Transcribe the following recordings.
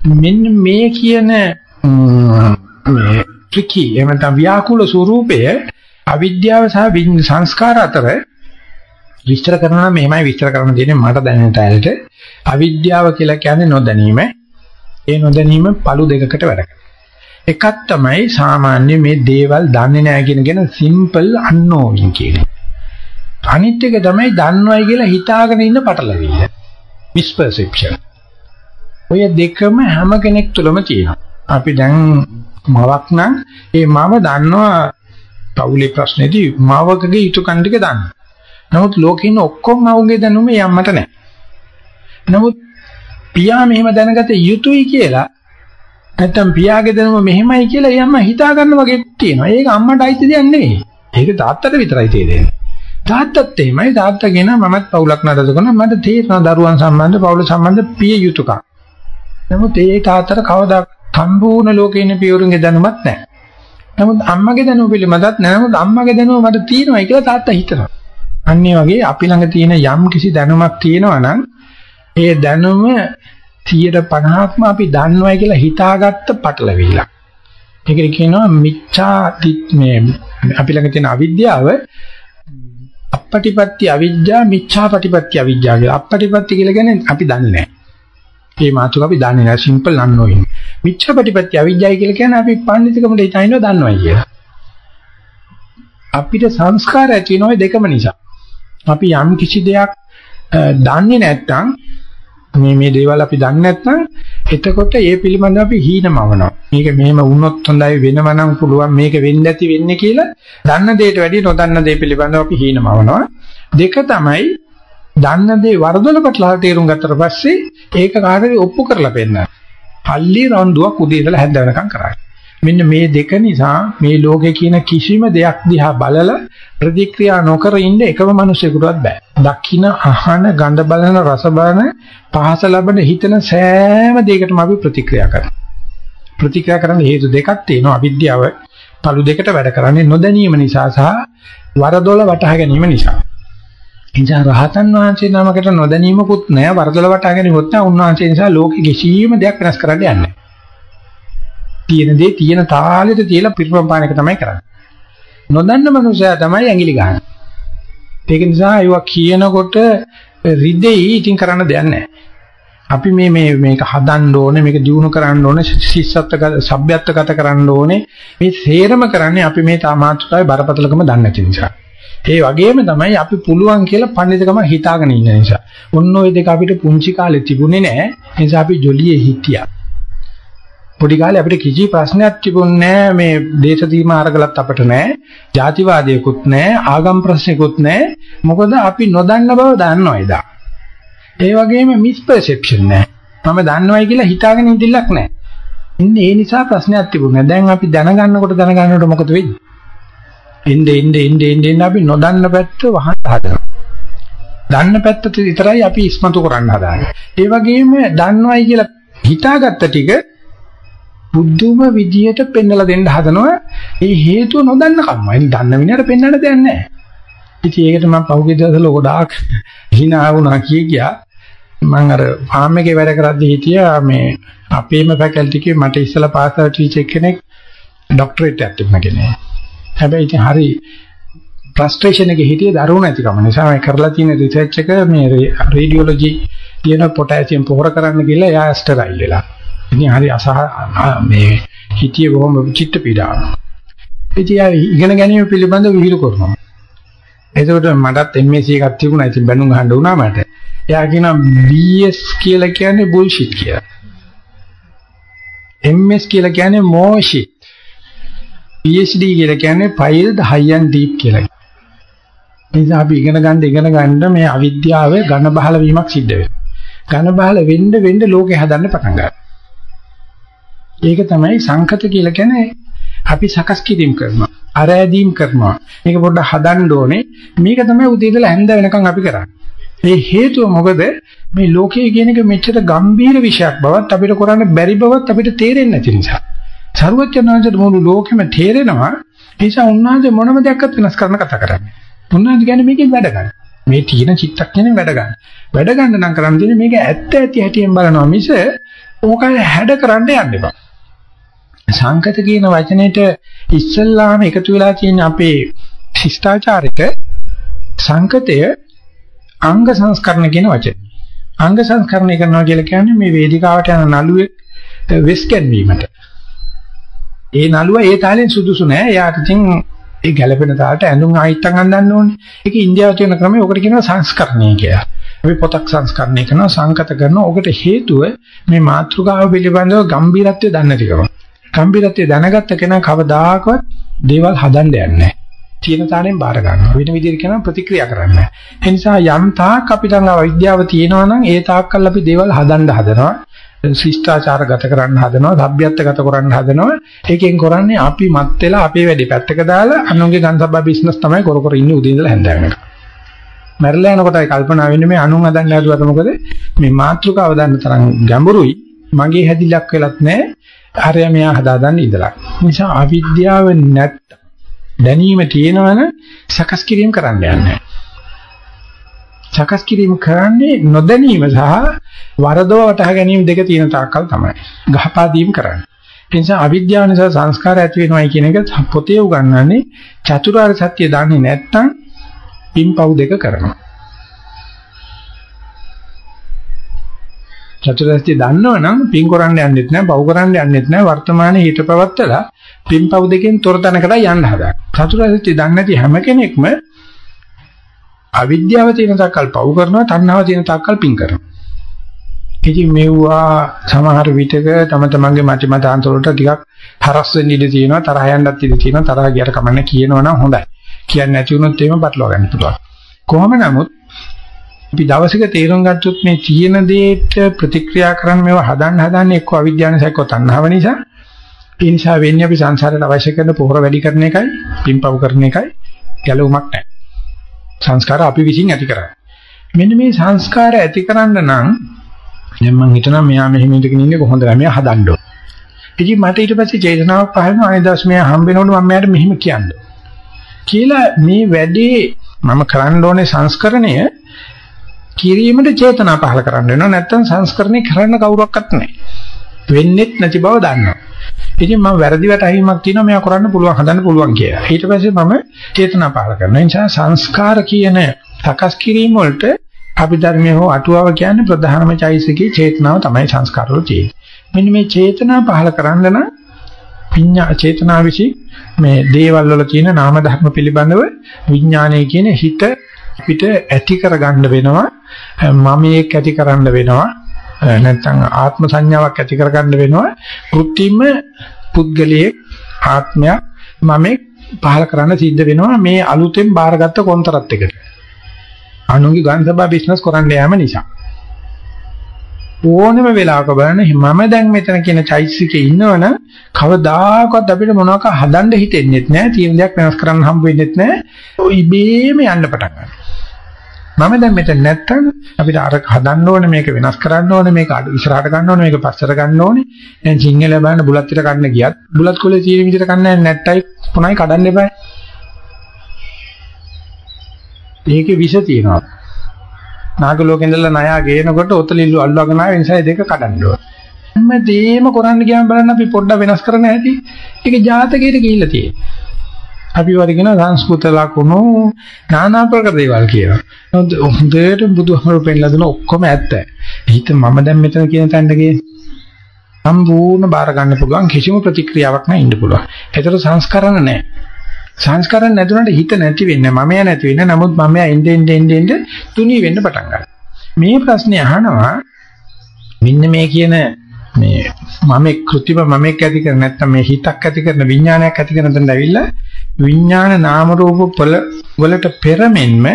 මෙන්න මේ කියන මේ ට්‍රිකි එහෙම නැත්නම් ව්‍යාකූල ස්වરૂපය අවිද්‍යාව සහ සංස්කාර අතර විස්තර කරනවා නම් මෙහෙමයි විස්තර කරන්න තියෙන්නේ මට දැනෙන ටයිලට අවිද්‍යාව කියලා කියන්නේ නොදැනීම. ඒ නොදැනීම පළු දෙකකට වැඩ එකක් තමයි සාමාන්‍ය මේ දේවල් දන්නේ නැහැ කියන කියන සිම්පල් අන්නෝවින් කියන්නේ. අනිත් එක තමයි දන්නවයි කියලා හිතාගෙන ඉන්න පටලවිල්ල. මිස්පර්සෙප්ෂන්. ඔය දෙකම හැම කෙනෙක් තුළම තියෙනවා. අපි දැන් මවක් නම් ඒ මව දන්නවා පවුලේ ප්‍රශ්නේදී මවකගේ යුතුයකම් ටික දන්නවා. නමුත් ලෝකේ ඉන්න ඔක්කොම මවගේ දැනුම යම්මට නැහැ. නමුත් පියා මෙහෙම දැනගත යුතුයි කියලා නැත්තම් පියාගේ දැනුම මෙහෙමයි කියලා යම්ම හිතා ගන්න වගේ තියෙනවා. ඒක අම්මට අයිති දෙයක් නෙවෙයි. ඒක තාත්තට විතරයි තේරෙන්නේ. තාත්තත් එහෙමයි තාත්තගෙන මමත් පවුලක් නඩත්තු කරනවා මට තේරෙනවා දරුවන් සම්බන්ධ පවුල සම්බන්ධ පිය යුතුයකම්. නමුත් ඒ තාත්තට කවදා සම්පූර්ණ ලෝකේ ඉන්න පියවරුන්ගේ දැනුමක් නැහැ. නමුත් අම්මගේ දැනුම පිළිබඳත් නැහැ. නමුත් අම්මගේ දැනුම මට තියෙනවා කියලා තාත්තා හිතනවා. අන්න වගේ අපි ළඟ තියෙන යම් කිසි දැනුමක් තියෙනවා නම් ඒ දැනුම 150ක්ම අපි දන්නවයි කියලා හිතාගත්ත පටලවිල්ල. ඒකට කියනවා මිච්ඡා මේ අපි ළඟ තියෙන අවිද්‍යාව අපපටිපත්‍ය අවිද්‍යාව මිච්ඡාපටිපත්‍ය අවිද්‍යාව කියලා. අපපටිපත්‍ය කියලා කියන්නේ අපි දන්නේ නැහැ. මේ මාතෘක අපි දන්නේ නැහැ සිම්පල් අන්නෝයින්. මිච්ඡාපටිපත්‍ය අවිද්‍යාව කියලා කියන්නේ අපි පඬිතුකමට හිතනවා දන්නවයි කියලා. අපිට සංස්කාර ඇති වෙන ওই දෙකම නිසා. අපි යම් කිසි දෙයක් දන්නේ නැත්නම් මේ මේ දේවල් අපි දන්නේ නැත්නම් එතකොට ඒ පිළිබඳව අපි හීනමවනවා. මේක මෙහෙම වුණොත් හොඳයි වෙනව නම් පුළුවන් මේක වෙන්න ඇති වෙන්නේ කියලා දන්න දෙයට වැඩිය නොදන්න දේ පිළිබඳව අපි හීනමවනවා. දෙක තමයි දන්න දේ වරදොලකටලා තේරුම් ගත්තට පස්සේ ඒක කාටද ඔප්පු කරලා පෙන්නන. පල්ලි රණ්ඩුවක් උදේ ඉඳලා හැන්ද වෙනකම් කරන්නේ. මෙන්න මේ දෙක නිසා මේ ලෝකේ කියන කිසිම දෙයක් දිහා බලලා ප්‍රතික්‍රියා නොකර ඉන්න එකම මිනිසෙකුටවත් බෑ. දකින්න, අහන, ගඳ බලන, රස බලන, පහස ලබන, හිතන සෑම දෙයකටම අපි ප්‍රතික්‍රියා කරනවා. ප්‍රතික්‍රියා කරන්න හේතු දෙකක් තියෙනවා. අවිද්‍යාව පළු දෙකට වැඩ කරන්නේ නොදැනීම නිසා සහ වරදොල වටහා ගැනීම නිසා. එනිසා රහතන් වහන්සේ නමකට නොදැනීමකුත් නැහැ, වරදොල වටහා ගැනීමකුත් නැහැ. උන්වහන්සේ නිසා ලෝකෙ කිසිම දෙයක් වෙනස් කරන්න යන්නේ නැහැ. තියෙන දේ තියෙන තාලෙට තියලා පිරිපම් පාන එක තමයි කරන්නේ. නොදන්න මනුස්සයා තමයි ඇඟිලි ගහන්නේ. ඒක නිසා ඒවා කියනකොට රිදෙයි ඉතින් කරන්න දෙයක් නැහැ. අපි මේ මේ මේක හදන්න ඕනේ මේක දිනු කරන්න ඕනේ ශිෂ්‍යත්වගත සભ્યත්වගත කරන්න ඕනේ මේ සේරම කරන්නේ අපි මේ තාමාත්‍රාවේ බරපතලකම දන්නේ නැති නිසා. ඒ වගේම තමයි අපි පුළුවන් කියලා පඬිතුකම හිතාගෙන ඉන්න නිසා. ඔන්න ඔය දෙක අපිට පුංචි කාලේ තිබුණේ නැහැ. ඒ නිසා අපි ජොලියේ හිටියා. පොඩි කාලේ අපිට කිසි ප්‍රශ්නයක් තිබුණේ නැහැ මේ දේශ සීමා අරගලත් අපිට නැහැ. ಜಾතිවාදයකුත් නැහැ, ආගම් ප්‍රශ්නයකුත් නැහැ. මොකද අපි නොදන්න බව දන්නවා එදා. ඒ වගේම මිස්පර්සෙප්ෂන් නැහැ. මම දන්නවයි කියලා හිතාගෙන ඉඳිල්ලක් නැහැ. ඉන්නේ ඒ නිසා ප්‍රශ්නයක් තිබුණා. දැන් අපි දැනගන්නකොට දැනගන්නකොට මොකද වෙන්නේ? එnde ende ende ende අපි නොදන්න පැත්ත වහන්න හදනවා. දන්න පැත්ත විතරයි අපි ඉස්මතු කරන්න හදාන්නේ. ඒ වගේම දන්නවයි කියලා හිතාගත්ත ටික බුද්ධුම විදියට පෙන්වලා දෙන්න හදනවා. ඒ හේතුව නොදන්න කම්මයි. දන්න විනයට පෙන්වන්න දෙයක් නැහැ. ඉතින් ඒකට මම පහුගිය දවස්වල ගොඩාක් hina වුණා කිය ගියා. මම අර ෆාම් එකේ වැඩ කරද්දී හිටියා මේ අපේම ෆැකල්ටි එකේ මට ඉස්සලා පාස් කරලා ටීචර් කෙනෙක් ડોක්ටරේට් එකක් තිබුණා කෙනෙක්. හැබැයි ඉතින් හරි ෆ්‍රස්ට්‍රේෂන් එකේ හිටියේ දරුණු නැතිකම නිසා මම කරලා තියෙන රිසර්ච් එක මේ රේඩියෝලොජි කියන පොටෑසියම් පොහොර කරන්න ගිහලා එයා ස්ටරයිල් වෙලා. ඉතින් හරි අසහ මේ හිතියේ බොහොම චිත්ත පීඩාවක්. ඉතින් ඉගෙන ගැනීම පිළිබඳව විහිළු කරනවා. එතකොට මටත් MSc එකක් තිබුණා. ඉතින් බැනුම් ගහන්න වුණා මට. එයා කියනවා BS කියලා කියන්නේ බුල්ෂිට් කියලා. MS කියලා කියන්නේ මොෂිට්. PhD කියලා කියන්නේ piled high and deep කියලා. නිසා අපි ඉගෙන ගන්න ඉගෙන ගන්න මේ අවිද්‍යාවේ ඝන බහල වීමක් සිද්ධ වෙනවා. ඝන බහල වෙන්න වෙන්න ලෝකේ හදන්න පටන් ගන්නවා. ඒක තමයි සංකත කියලා කියන්නේ අපි සකස් කිරීම කරනවා. අරෑදීම් කරනවා. මේක පොඩ්ඩක් හදන්න ඕනේ. මේක තමයි උදේ ඉඳලා හැන්ද වෙනකන් අපි කරන්නේ. ඒ හේතුව මොකද මේ ලෝකයේ කියන එක මෙච්චර ගම්බීර විෂයක් බවත් අපිට කරන්න බැරි බවත් අපිට තේරෙන්නේ නැති නිසා. සර්වඥාන්සේට මුළු ලෝකෙම තේරෙනවා ඒ නිසා උන්වහන්සේ මොනම දෙයක්වත් වෙනස් කරන්න කතා කරන්නේ. උන්වහන්සේ කියන්නේ මේකෙන් වැඩ ගන්න. මේ තීන චිත්තක්ෂණයෙන් වැඩ ගන්න. වැඩ ගන්න නම් කරන්න තියෙන්නේ මේක ඇත්ත ඇති හැටියෙන් බලනවා මිස ඕක හැඩ කරන්න යන්න එපා. සංකත කියන වචනෙට ඉස්සල්ලාම එකතු වෙලා තියෙන අපේ ශිෂ්ටාචාරෙට සංකතය අංග සංස්කරණ කියන වචනේ. අංග සංස්කරණය කරනවා කියලා කියන්නේ මේ වේදිකාවට යන නළුවේ වෙස් ගැන්වීමට. ඒ නළුව ඒ තාලෙන් සුදුසු නෑ. එයාට ඉතින් ඒ ගැළපෙන තාලට ඇඳුම් ආයිත්තම් අඳන්න ඕනේ. ඒක ඉන්දියාවේ තියෙන ක්‍රමය. ඔකට කියනවා සංස්කරණය කියලා. අපි පොතක් සංස්කරණය කරනවා සංකත කරනවා. ඔකට හේතුව මේ මාතෘකාව පිළිබඳව ගැඹිරත්වය දන්නේ නැතිකම. ගැඹිරත්වය දැනගත්ත කෙනා කවදාකවත් දේවල් හදන්න යන්නේ නැහැ. තියෙන තාලෙන් බාර ගන්නවා. වෙන විදිහට කියනවා ප්‍රතික්‍රියා කරන්නේ නැහැ. ඒ නිසා යම් තාක් අපිට විද්‍යාව තියෙනවා නම් ඒ තාක්කල් අපි දේවල් හදන්න හදනවා. ශිෂ්ටාචාර ගත කරන්න හදනවා, සભ્યත්ව ගත කරන්න හදනවා. ඒකෙන් කරන්නේ අපි මත් වෙලා අපේ වැඩේ පැත්තක දාලා අනුන්ගේ ගන්සබ්බා බිස්නස් තමයි කර කර ඉන්නේ උදේ ඉඳලා හැන්ද වෙනකම්. මැරලා යනකොටයි කල්පනා වෙන්නේ මේ අනුන් හදන්න හැදුවට මොකද මේ මාත්‍රිකාව දන්න තරම් ගැඹුරුයි. මගේ හැදිලක් වෙලත් නැහැ. හරිය මෙයා හදාගන්න ඉඳලා. නිසා අවිද්‍යාව නැත් දැනීම තියෙනවන සකස් කිරීම කරන්න යන්නේ. සකස් කිරීම කරන්නේ නොදැනීම සහ වරදව වටහා ගැනීම දෙක තියෙන තාක්කල් තමයි. ගහපා දීම කරන්නේ. ඒ නිසා අවිද්‍යාව නිසා සංස්කාර ඇති වෙනවයි කියන එක පොතේ උගන්වන්නේ චතුරාර්ය සත්‍ය දන්නේ නැත්නම් පින්පව් දෙක කරනවා. චතුරාර්ය සත්‍ය දන්නවනම් පින් කරන්න යන්නෙත් නැහැ, පව් කරන්න යන්නෙත් නැහැ, වර්තමානයේ හිත පවත්තලා පින්පව් දෙකෙන් තොරතනකට යන්න හදා. චතුරාර්ය සත්‍ය දන්නේ නැති හැම කෙනෙක්ම අවිද්‍යාව තියෙන තාක්කල් පව් කරනවා තණ්හාව තියෙන තාක්කල් පින් කරනවා. ඉතින් මෙවුවා සමහර විටක තම තමන්ගේ මත මතාන්තර වලට ටිකක් හරස් වෙන්න ඉඩ තියෙනවා තරහ යන්නත් ඉඩ තියෙනවා තරහ ගියට කමන්න කියනවනම් හොඳයි. කියන්නේ නැති වුණොත් එහෙම බටලවා ගන්න පුළුවන්. කොහොම නමුත් අපි දවසක තේරුම් ගත්තොත් මේ තියෙන දේට ප්‍රතික්‍රියා කරන්න මේවා හදන්න හදන්නේ එක්ක අවිද්‍යාව නිසා එක්ක තණ්හාව නිසා. ඒ නිසා වෙන්නේ අපි සංසාරයට අවශ්‍ය කරන පොහොර වැඩි කරන එකයි, පින්පව් කරන එකයි ගැලවුමක් නැහැ. සංස්කාර අපි විසින් ඇති කරන්නේ. මෙන්න මේ සංස්කාර ඇති කරන්න නම් දැන් මම හිතනවා මෙයා මෙහෙම ඉඳගෙන ඉන්නේ කොහොමද මෙයා හදන්න ඕන. ඉතින් මට ඊට පස්සේ චේතනාවක් පහළ වුණා අනිදාස් මෙයා හම්බ වෙනකොට මම මෙයාට මෙහෙම කියන්නේ. කියලා මේ වැඩේ මම කරන්න ඕනේ සංස්කරණය කිරීමට චේතනා පහළ කරන්න වෙනවා නැත්නම් සංස්කරණය කරන්න කවුරක්වත් නැහැ. වෙන්නේත් නැති බව දන්නවා. ඉතින් මම වැරදි වැටහීමක් තියෙනවා මෙයා කරන්න පුළුවන් හදන්න පුළුවන් කියලා. ඊට පස්සේ මම චේතනා පහළ කරනවා. ඒ නිසා සංස්කාර කියන සකස් කිරීම වලට අපි ධර්මයේ හෝ අටුවාව කියන්නේ ප්‍රධානම චෛසිකේ චේතනාව තමයි සංස්කාර වල තියෙන්නේ. මෙන්න මේ චේතනා පහළ කරන්න නම් විඤ්ඤා චේතනා විසි මේ දේවල් වල තියෙන නාම ධර්ම පිළිබඳව විඥානය කියන හිත පිට ඇති කරගන්න වෙනවා මම ඒක ඇති කරන්න වෙනවා නැත්නම් ආත්ම සංඥාවක් ඇති කරගන්න වෙනවා. කෘත්‍රිම පුද්ගලයේ ආත්මයක් මම පහල කරන්න සිද්ධ වෙනවා මේ අලුතෙන් බාරගත්ත කොන්තරත් එකට. අනුන්ගේ ගන්සබා බිස්නස් කරන්න යාම නිසා. ඕනෙම වෙලාවක බලන්න මම දැන් මෙතන කියන චෛසිකේ ඉන්නවනම් කවදාකවත් අපිට මොනවාක හදන්න හිතෙන්නේ නැහැ තියෙන දෙයක් වෙනස් කරන්න හම්බ වෙන්නේ නැහැ ඉබේම යන්න පටන් ගන්නවා. මම දැන් මෙතන නැත්තම් අපිට අර හදන්න ඕනේ මේක වෙනස් කරන්න ඕනේ මේක ඉස්සරහට ගන්න ඕනේ මේක පස්සට ගන්න ඕනේ. දැන් සිංහල බලන්න බුලත් පිට කන්න ගියත් බුලත් කොලේ තියෙන විදිහට කන්නේ නැට්ටයි පුණයි කඩන්න එපා. ඒකේ විෂ තියෙනවා. නාග ලෝකෙ ඉඳලා ණයා ගේනකොට ඔතලිල්ල අල්ලගෙන ආව නිසා දෙක කඩන්න ඕනේ. හැමදේම කරන්න ගියාම බලන්න අපි පොඩ්ඩක් වෙනස් කරන්න ඇති ඒක ජාතකයට ගිහිල්ලා තියෙනවා අපි වර කියන සංස්කෘත ලකුණු নানা ප්‍රකාර දේවල් කියනවා. හොඳට බුදුහමරු පෙන්ලා දෙන ඔක්කොම ඇත්ත. හිත මම දැන් මෙතන කියන තැනට ගියේ. සම්පූර්ණ බාර ගන්න පුළුවන් කිසිම ප්‍රතික්‍රියාවක් නැහැ ඉන්න පුළුවන්. ඒතර සංස්කරණ නැහැ. සංස්කරණ නැතුණට හිත නැති වෙන්නේ මම යා නැති වෙන්නේ. නමුත් මම යා එන්නේ එන්නේ එන්නේ තුනී වෙන්න පටන් ගන්නවා. මේ ප්‍රශ්නේ අහනවා මෙන්න මේ කියන මේ මම කෘතිම මම ඇති කර නැත්නම් මේ හිතක් ඇති කරන විඥානයක් ඇති කරන තැනට ඇවිල්ලා විඥාන නාම රූප වලට පෙරමෙන්ම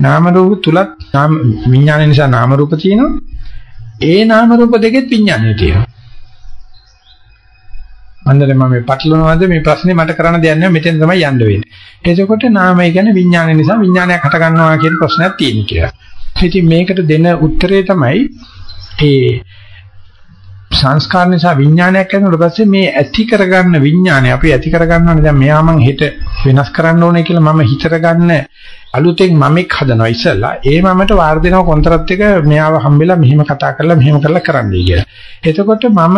නාම රූප තුලත් නාම විඥාන නිසා නාම රූප තියෙනවා. ඒ නාම රූප දෙකෙත් විඥානය තියෙනවා. අnder මම මේ පටලනවාද මේ ප්‍රශ්නේ මට කරන්න දෙයක් නැහැ. මෙතෙන් තමයි යන්න වෙන්නේ. එතකොට නාමය කියන්නේ විඥානය නිසා විඥානයක් හට ගන්නවා කියන ප්‍රශ්නයක් තියෙන කියලා ඉතින් මේකට දෙන උත්තරේ තමයි ඒ සංස්කාර නිසා විඥානයක් ඇතිවෙනකොට පස්සේ මේ ඇති කරගන්න විඥානය අපි ඇති කරගන්නවනේ දැන් මෙයා මං හිත වෙනස් කරන්න ඕනේ කියලා මම හිතර ගන්න අලුතෙන් මමෙක් හදනවා ඉස්සලා ඒ මමට වාර දෙනවා කොන්ත්‍රාත් එක මෙයාව හම්බෙලා මෙහෙම කතා කරලා මෙහෙම කරලා කරන්නයි කියලා. එතකොට මම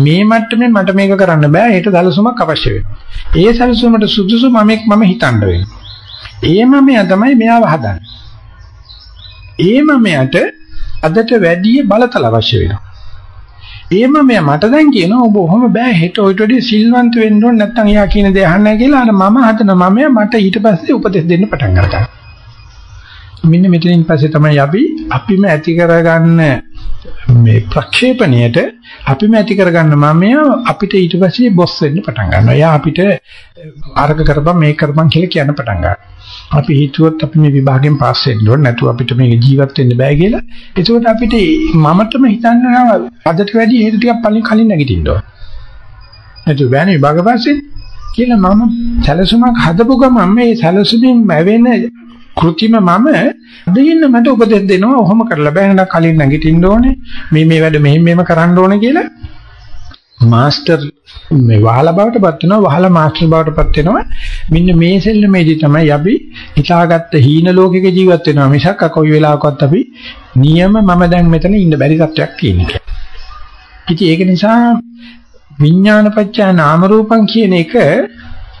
මේ මට්ටමේ මට මේක කරන්න බෑ. ඒට සැලසුමක් අවශ්‍ය වෙනවා. ඒ සැලසුමට සුදුසු මමෙක් මම හිතන්න වෙනවා. ඒ මමයා තමයි මෙයාව හදන්නේ. ඒ මමයාට අදට වැඩි බලතල අවශ්‍ය වෙනවා. ඒ මමයා මට දැන් කියනවා ඔබ ඔහොම බෑ හෙට ඔයිට වැඩි සිල්වන්ත වෙන්න ඕන නැත්නම් එයා කියන දේ අහන්න කියලා අර මම හදන මමයා මට ඊට පස්සේ උපදෙස් දෙන්න පටන් ගන්නවා. මෙන්න මෙතනින් පස්සේ තමයි අපි අපිම ඇති කරගන්න මේ ප්‍රක්ෂේපණයට අපිම ඇති කරගන්න මමයා අපිට ඊට පස්සේ බොස් වෙන්න පටන් ගන්නවා. එයා අපිට අර්ග කරපම් මේක කරපම් කියලා කියන්න පටන් ගන්නවා. අපි හිතුවොත් අපි මේ විභාගයෙන් පාස් වෙන්න ඕනේ නැතුව අපිට මේක ජීවත් වෙන්න බෑ කියලා. ඒකෝට අපිට මමටම හිතන්න නම් අදට වැඩි හේතු ටිකක් පල්ලෙන් කලින් නැගිටින්න ඕනේ. නැතු බෑනේ විභාග පාස් වෙන්න කියලා මම සැලසුමක් හදපු ගමන් මේ සැලසුමින් මැවෙන කෘතිම මම දෙන්න මට උපදෙස් දෙනවා. ඔහොම කරලා බෑ. නේද කලින් නැගිටින්න ඕනේ. මේ මේ වැඩ මෙහෙම මෙහෙම කරන්න ඕනේ කියලා. මාස්ටර් මේ වහලා බවටපත් වෙනවා. වහලා මාස්ටර් බවටපත් වෙනවා. මෙන්න මේ සෙල්ලමේදී තමයි අපි හිතාගත්ත හීන ලෝකෙක ජීවත් වෙනවා මිසක් කොයි වෙලාවකවත් අපි නියම මම දැන් මෙතන ඉන්න බැරි තත්වයක් තියෙනවා ඉතින් ඒක නිසා විඥානපච්චා නාම රූපං කියන එක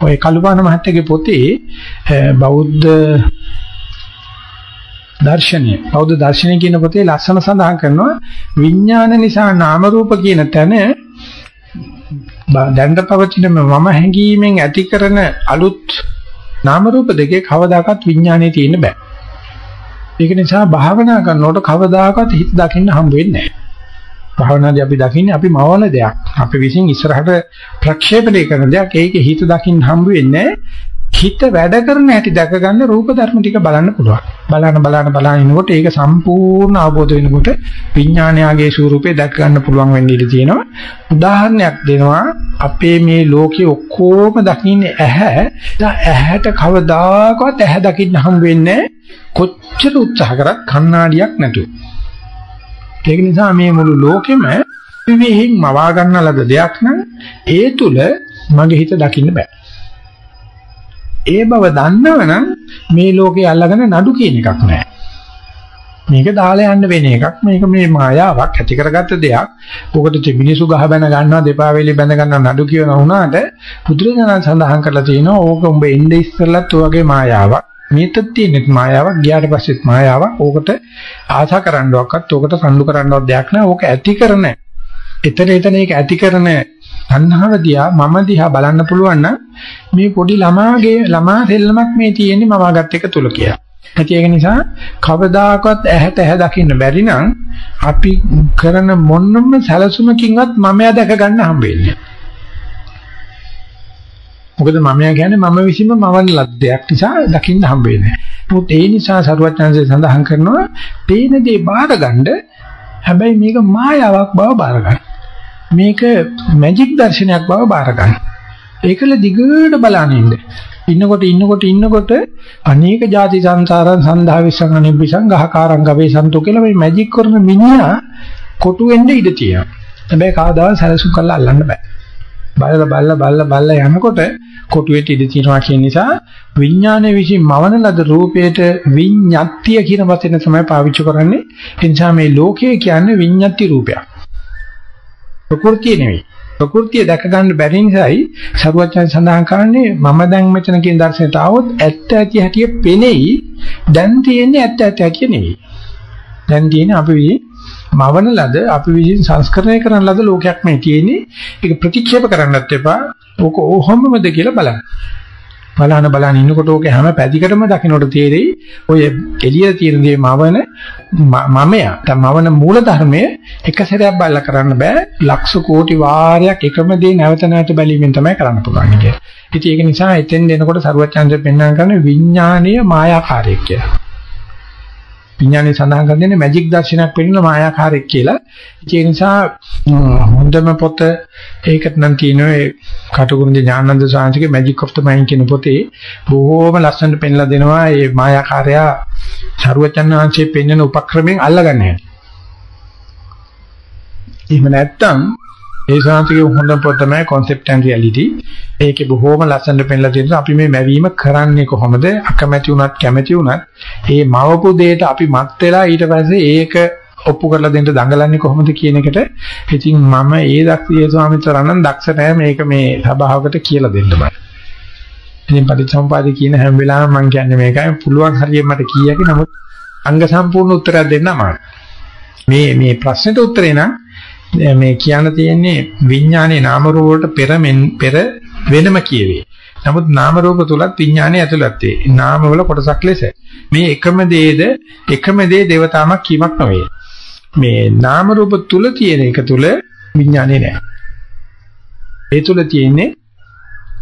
ඔය කලුපාන මහත්තයාගේ පොතේ බෞද්ධ දර්ශනය බෞද්ධ දර්ශනය කියන පොතේ ලස්සන සඳහන් කරනවා විඥාන නිසා නාම රූප කියන තැන දැනට පවතින මම හැඟීමෙන් ඇති කරන අලුත් නාම රූප දෙකේ කවදාකවත් විඥානේ තියෙන්න බෑ. ඒක නිසා භාවනා කරනකොට කවදාකවත් හිත දකින්න හම්බ වෙන්නේ නැහැ. භාවනාදී අපි දකින්නේ අපි මවන දෙයක්. අපි විසින් ඉස්සරහට ප්‍රක්ෂේපණය කරන දෙයක්. ඒකේ හිත දකින්න හම්බ වෙන්නේ හිත වැඩ කරන හැටි දැක ගන්න රූප ධර්ම ටික බලන්න පුළුවන්. බලන බලන බලන ඉනකොට ඒක සම්පූර්ණ අවබෝධ වෙනකොට විඥානයාගේ ස්වරූපේ දැක ගන්න පුළුවන් වෙන්න ඉඩ තියෙනවා. උදාහරණයක් දෙනවා අපේ මේ ලෝකේ ඔක්කොම දකින්නේ ඇහැ. ඇහැට කවදාකවත් ඇහැ දකින්න හම් වෙන්නේ කොච්චර උත්සාහ කරත් කණ්ණාඩියක් නැතුව. ඒක නිසා මේ මුළු ලෝකෙම විවේහයෙන් මවා ගන්න ලද දෙයක් නම් ඒ තුල මගේ හිත දකින්න බෑ. ඒ බව දන්නවනම් මේ ලෝකේ අල්ලගෙන නඩු කියන එකක් නෑ. මේක දාලා යන්න වෙන එකක්. මේක මේ මායාවක් ඇති කරගත්ත දෙයක්. ඔකට මිනිසු ගහ බැන ගන්නවා දෙපා වේලි බැඳ ගන්නවා නඩු කියන වුණාට පුදුරජනන් සඳහන් කරලා තියෙනවා ඕක උඹ එnde ඉස්සෙල්ලත් ඔයගේ මායාවක්. මේතත් තියෙනෙත් මායාවක් ගියාට පස්සෙත් මායාවක්. ඕකට ආශා කරන්නවක්වත් ඕකට සම්ඩු කරන්නවක් දෙයක් නෑ. ඕක ඇති කරන. එතන එතන ඒක ඇති කරන තණ්හාව දිහා මම දිහා බලන්න පුළුවන් නම් මේ පොඩි ළමාගේ ළමා දෙල්ලමක් මේ තියෙන්නේ මම ගත් එක තුල කියලා. ඇති ඒක නිසා කවදාකවත් ඇහැට ඇහැ දකින්න බැරි නම් අපි කරන මොන්නම සැලසුමකින්වත් මමයා දැක ගන්න හම්බෙන්නේ. මොකද මමයා කියන්නේ මම විසින්ම මවන ලද්දයක් නිසා දකින්න හම්බෙන්නේ. නමුත් ඒ නිසා සරුවචනන්සේ සඳහන් කරනවා පේන දේ බාරගන්න හැබැයි මේක මායාවක් බව බාරගන්න. මේක මැජික් දර්ශනයක් බව බාර ගන්න. ඒකල දිගට බලන්න ඉන්න. ඉන්නකොට ඉන්නකොට ඉන්නකොට අනේක ಜಾති සංසාරං සන්දා විසං අනිබ්බිසං ගහකාරං ගවේ සන්තෝ කියලා මේ මැජික් කරන මිනිහා කොටු වෙන්න ඉඩ තියෙනවා. හැබැයි කවදාවත් සැලසුම් කරලා අල්ලන්න බෑ. බලලා බලලා බලලා බලලා යනකොට කොටු වෙට ඉඩ තියෙනවා කියන නිසා විඥානයේ විසින් මවන ලද රූපයට විඤ්ඤාත්තිය කියන වචන තමයි පාවිච්චි කරන්නේ. ඒ නිසා මේ ලෝකය කියන්නේ විඤ්ඤාති රූපයක්. ප්‍රകෘතිය නෙවෙයි. ප්‍රകෘතිය දැක ගන්න බැරි නිසායි සරුවචන් සඳහන් කරන්නේ මම දැන් මෙතන කියන දර්ශනයට આવොත් ඇත්ත ඇති හැටි පෙනෙයි. දැන් තියෙන්නේ ඇත්ත ඇති හැටි නෙවෙයි. දැන් තියෙන්නේ අපි මවන ලද අපි විසින් සංස්කරණය කරන ලද ලෝකයක් මේ තියෙන්නේ. ඒක ප්‍රතික්ෂේප කරන්නත් එපා. ඕක ඕහොමමද කියලා බලන්න. බලන බලන ඉන්නකොට ඕක හැම පැතිකඩම දකින්නට තේරෙයි ඔය එළිය තියෙන දේ මවන මමයා තමවන මූල ධර්මයේ එක සැරයක් බලලා කරන්න බෑ ලක්ෂ කෝටි වාරයක් එකම දේ නැවත නැවත බැලීමෙන් තමයි කරන්න පුළුවන් කියන්නේ. ඉතින් ඒක නිසා එතෙන් දෙනකොට සරුවත් චන්ද්‍ර පෙන්වන්න කරන්නේ විඥානීය මායාකාරයක් කියලා. විඥානේ සඳහන් කරන්නේ මැජික් දර්ශනයක් වෙන්න මායාකාරයක් කියලා. ඒ නිසා හොඳම පොත ඒකට නම් තියෙනවා ඒ කටුකුරුන්ගේ ඥානන්ද සාංශිකේ මැජික් ඔෆ් ද මයින්ඩ් කියන පොතේ බොහෝම ලස්සනට පෙන්ලා දෙනවා මේ මායාකාරයා සරුවචන් වහන්සේ පෙන්වන උපක්‍රමයෙන් අල්ලගන්න හැටි. එහෙම නැත්නම් ඒ ශාන්තිගේ හොඳ පොත තමයි concept and reality. ඒකේ බොහොම ලස්සනට පෙන්නලා තියෙනවා අපි මේ මැවීම කරන්නේ කොහොමද? අකමැති වුණත් කැමැති වුණත් ඒ මවපු දෙයට අපි මත් වෙලා ඊට පස්සේ ඒක ඔප්පු කරලා දෙන්න දඟලන්නේ කොහොමද කියන එකට ඉතින් මම ඒ දක්ෂියේ ස්වාමීන් දක්ෂ නැහැ මේක මේ සභාවකට කියලා දෙන්න බෑ. ඉතින් පටිච්චසමුපාදේ කියන හැම වෙලාවෙම මම කියන්නේ මේකයි පුළුවන් හරියට මට කීයක නමුත් අංග සම්පූර්ණ උත්තරයක් දෙන්න අමාරුයි. මේ මේ ප්‍රශ්නෙට උත්තරේ නම් මේ කියන්න තියෙන්නේ විඥානයේ නාම රූප වලට පෙර පෙර වෙනම කියවේ. නමුත් නාම රූප තුලත් විඥානය ඇතුළත් වේ. නාම වල කොටසක් ලෙස. මේ එකම දේද එකම දේ దేవතාවක් කීමක් නොවේ. මේ නාම රූප තුල තියෙන එක තුල විඥානය නැහැ. ඒ තුල තියෙන්නේ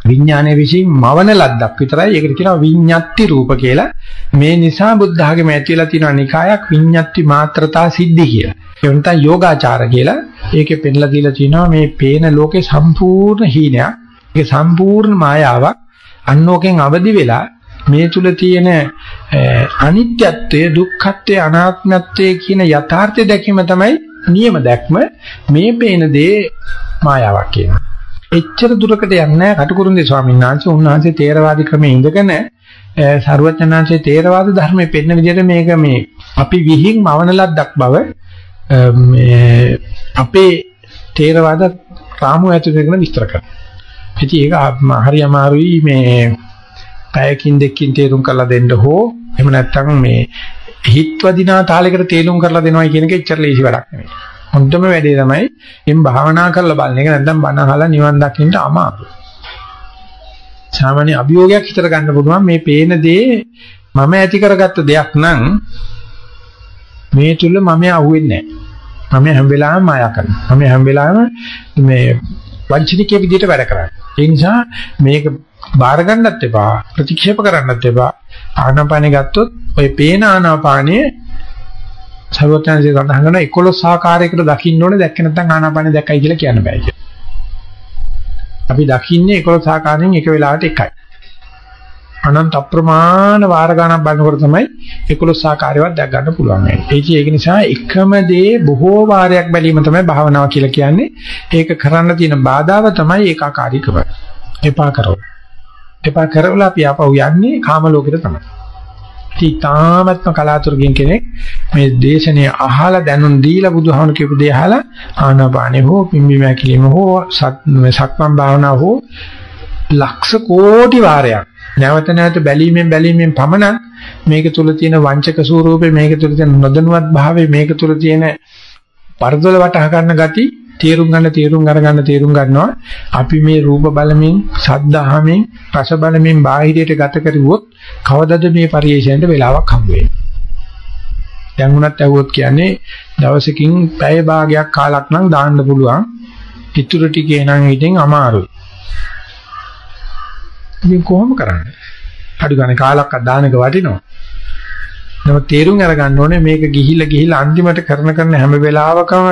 විඥානයේ විශ්ින් මවන ලද්දක් විතරයි. ඒකට කියනවා විඤ්ඤාති රූප කියලා. මේ නිසා බුද්ධ ආගමේ ඇතිලා තියෙන නිකායක් විඤ්ඤාති මාත්‍රතා සිද්ධි කියලා. ඒ වෙනතන් යෝගාචාර කියලා. ඒකේ පෙන්ලා දීලා තියෙනවා මේ පේන ලෝකේ සම්පූර්ණ හීනයක්. ඒක සම්පූර්ණ මායාවක්. අන්නෝකෙන් අවදි වෙලා මේ තුල තියෙන අනිත්‍යත්වය, දුක්ඛත්වය, අනාත්මත්වය කියන යථාර්ථය දැකීම තමයි නියම දැක්ම. මේ පේන දේ මායාවක් කියනවා. එච්චර දුරකට යන්නේ නැහැ කටුකුරුන්දේ ස්වාමීන් වහන්සේ. උන්වහන්සේ තේරවාදී ක්‍රමයේ ඉඳගෙන සරුවචනාංශයේ තේරවාද ධර්මයේ පෙන්න විදිහට මේක මේ අපි විහිං මවන ලද්දක් බව මේ අපේ තේරවාද රාමු ඇතුළේ කරන විස්තර කරනවා. ඉතින් ඒක හරි අමාරුයි මේ පැයකින් දෙකකින් තේරුම් කරලා දෙන්න හෝ එහෙම නැත්නම් මේ හිත්වදිනා තාලයකට තේරුම් කරලා දෙනවා කියන එක එච්චර ලේසි වැඩක් නෙමෙයි. හොඳම වැඩේ තමයි එම් භාවනා කරලා බලන එක නැත්නම් බණ අහලා නිවන් දකින්න අමාරුයි. සාමාන්‍ය අභියෝගයක් හිතර ගන්න පුළුවන් මේ පේන දේ මම ඇති කරගත්ත දෙයක් නම් මේ තුල මම අහුවෙන්නේ නැහැ. මම හැම වෙලාවෙම මායා කරනවා. මම හැම වෙලාවෙම මේ වංචනිකයේ විදිහට වැඩ කරන්නේ. ඒ නිසා මේක බාර ගන්නත් එපා ප්‍රතික්ෂේප කරන්නත් එපා ආනාපානෙ ගත්තොත් ඔය පේන ආනාපානයේ සර්වඥාන්සේ සඳහන් කරන 11 ආකාරයකට දකින්න ඕනේ දැක්ක නැත්නම් ආනාපානෙ දැක්කයි කියලා කියන්න බෑ කියලා. අපි දකින්නේ 11 ආකාරයෙන් එක වෙලාවට එකයි. අනන්ත අප්‍රමාණ වාර ගණන් බලනකොට තමයි 11 ආකාරයවත් දැක් ගන්න පුළුවන් වෙන්නේ. ඒක නිසා එකම දේ බොහෝ වාරයක් බැලීම තමයි භාවනාව කියලා කියන්නේ. ඒක කරන්න තියෙන බාධාව තමයි ඒකාකාරීකම. එපා කරව. එපා කරවලා අපි ආපහු යන්නේ කාම ලෝකෙට තමයි. ඉතාමත්ම කලාතුරකින් කෙනෙක් මේ දේශනේ අහලා දැනුම් දීලා බුදුහාමුදුරු කියපු දේ අහලා ආනාපානෙ හෝ පිම්බි මැකිලිම හෝ සක්මන් භාවනා හෝ ලක්ෂ කෝටි වාරයක් නැවත නැවත බැලීමෙන් බැලීමෙන් පමණ මේක තුල තියෙන වංචක ස්වරූපේ මේක තුල තියෙන නොදැනුවත් භාවය මේක තුල තියෙන පරදොල වටහා ගන්න ගති තේරුම් ගන්න තේරුම් අරගන්න තේරුම් ගන්නවා. අපි මේ රූප බලමින් ශබ්ද අහමින් රස බලමින් බාහිරයට ගත කරුවොත් කවදද මේ පරිේශණයට වෙලාවක් හම්බ වෙන්නේ? දැන් උනත් ඇහුවොත් කියන්නේ දවසකින් පැය භාගයක් කාලක් නම් දාන්න පුළුවන්. ඉතුරු ටිකේ නම් ඉතින් අමාරුයි. ඉතින් කොහොම කරන්නේ අඩු ගානේ කාලක් දානක වටිනවා නමුත් තේරුම් අරගන්න ඕනේ මේක ගිහිල්ලා ගිහිල්ලා අන්තිමට කරන කරන හැම වෙලාවකම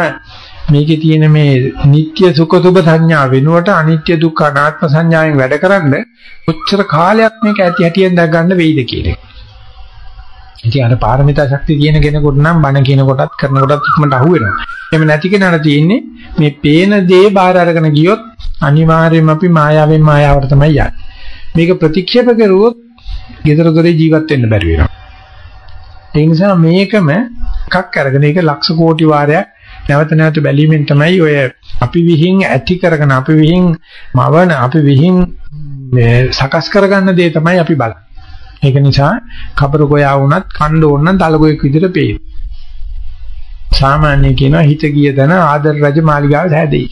මේකේ තියෙන මේ නিত্য සුඛ සුබ සංඥා වෙනුවට අනිත්‍ය දුක්ඛ අනාත්ම සංඥාවෙන් වැඩකරන කොච්චර කාලයක් මේක ඇති හැටියෙන් දැක් ගන්න වෙයිද කියන එක. ඉතින් අර පාරමිතා ශක්තිය කියන කෙනෙකුට නම් බණ කියන කොටත් කරන කොටත් ඉක්මනට අහු වෙනවා. එහෙම නැති කෙනාට තියෙන්නේ මේ පේන දේ බාර අරගෙන ගියොත් අනිවාර්යයෙන්ම අපි මායාවෙන් මායාවට තමයි යන්නේ. මේක ප්‍රතික්ෂේප කරුවොත් gedara dore ජීවත් වෙන්න බැරි වෙනවා. ඒ නිසා මේකම එකක් අරගෙන ඒක ලක්ෂ කෝටි වාරයක් නැවත නැවත බැලීමෙන් තමයි ඔය අපි විහිං ඇති කරගෙන අපි විහිං මවන අපි විහිං මේ සකස් කරගන්න දේ තමයි අපි බලන්නේ. ඒක නිසා කබර ගෝයා වුණත් කණ්ඩ ඕන නම් දලගොයෙක් විදිහට පේන. සාමාන්‍ය කියනවා හිත ගිය දන ආදර රජ මාලිගාව හැදෙයි.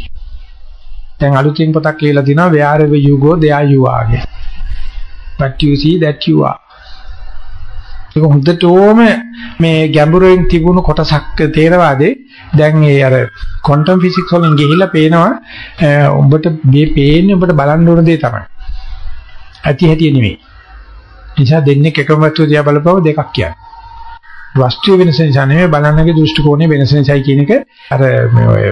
දැන් අලුතින් පොතක් ලියලා තිනවා wherever you go there you are. But you see that you are. ඒක හොඳටම මේ ගැඹුරින් තිබුණු කොටසක් තේරවාදේ දැන් ඒ අර ක්වොන්ටම් ෆිසික්ස් වලින් ගිහිල්ලා පේනවා උඹට මේ පේන්නේ උඹට බලන්න ඕන දේ තමයි. ඇති හැටි නෙමෙයි. නිසා දෙන්නේ එකම වස්තුව දිහා බලපුව දෙකක් කියන්නේ. වස්තුව වෙනස නිසා නෙමෙයි බලන්නගේ දෘෂ්ටි කෝණය වෙනස නිසායි කියන එක අර මේ ඔය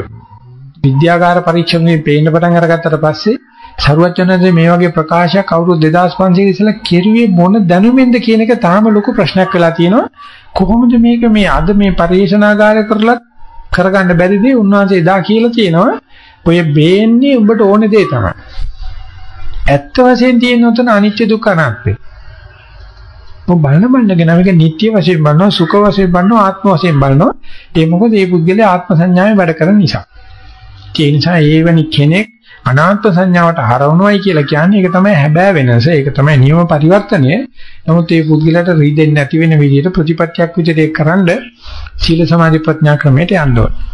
විද්‍යාගාර පරීක්ෂණේ පේන්න පටන් අරගත්තට පස්සේ සරුවචනන්සේ මේ වගේ ප්‍රකාශයක් අවුරුදු 2500 ඉස්සෙල්ලා කෙරුවේ මොන දැනුමෙන්ද කියන එක තාම ලොකු ප්‍රශ්නයක් වෙලා තියෙනවා. කොහොමද මේක මේ අද මේ පරිශනාගාරය කරලා කරගන්න බැරිද? උන්වහන්සේ එදා කියලා තියෙනවා ඔය බේන්නේ උඹට ඕනේ දේ තමයි. ඇත්ත වශයෙන් තියෙන උතන අනිත්‍ය දුක්ඛ අනාත්මයි. ඔබ බලන බණ්ඩගෙන මේක නිට්ටය වශයෙන් බලනවා සුඛ වශයෙන් බලනවා ආත්ම වශයෙන් බලනවා ඒ මොකද මේ පුද්ගලයා ආත්ම සංඥාවෙන් වැඩ කරන නිසා ඒ නිසා ඒවනි කෙනෙක් අනාත්ම සංඥාවට හරවනවයි කියලා කියන්නේ ඒක තමයි හැබෑ වෙනස. ඒක තමයි නියම පරිවර්තනය. නමුත් මේ පුද්ගලයාට රිදෙන්නේ නැති වෙන විදිහට ප්‍රතිපත්තියක් විදිහට ඒක කරන්න සීල සමාධි ප්‍රඥා ක්‍රමයට යන්න ඕනේ.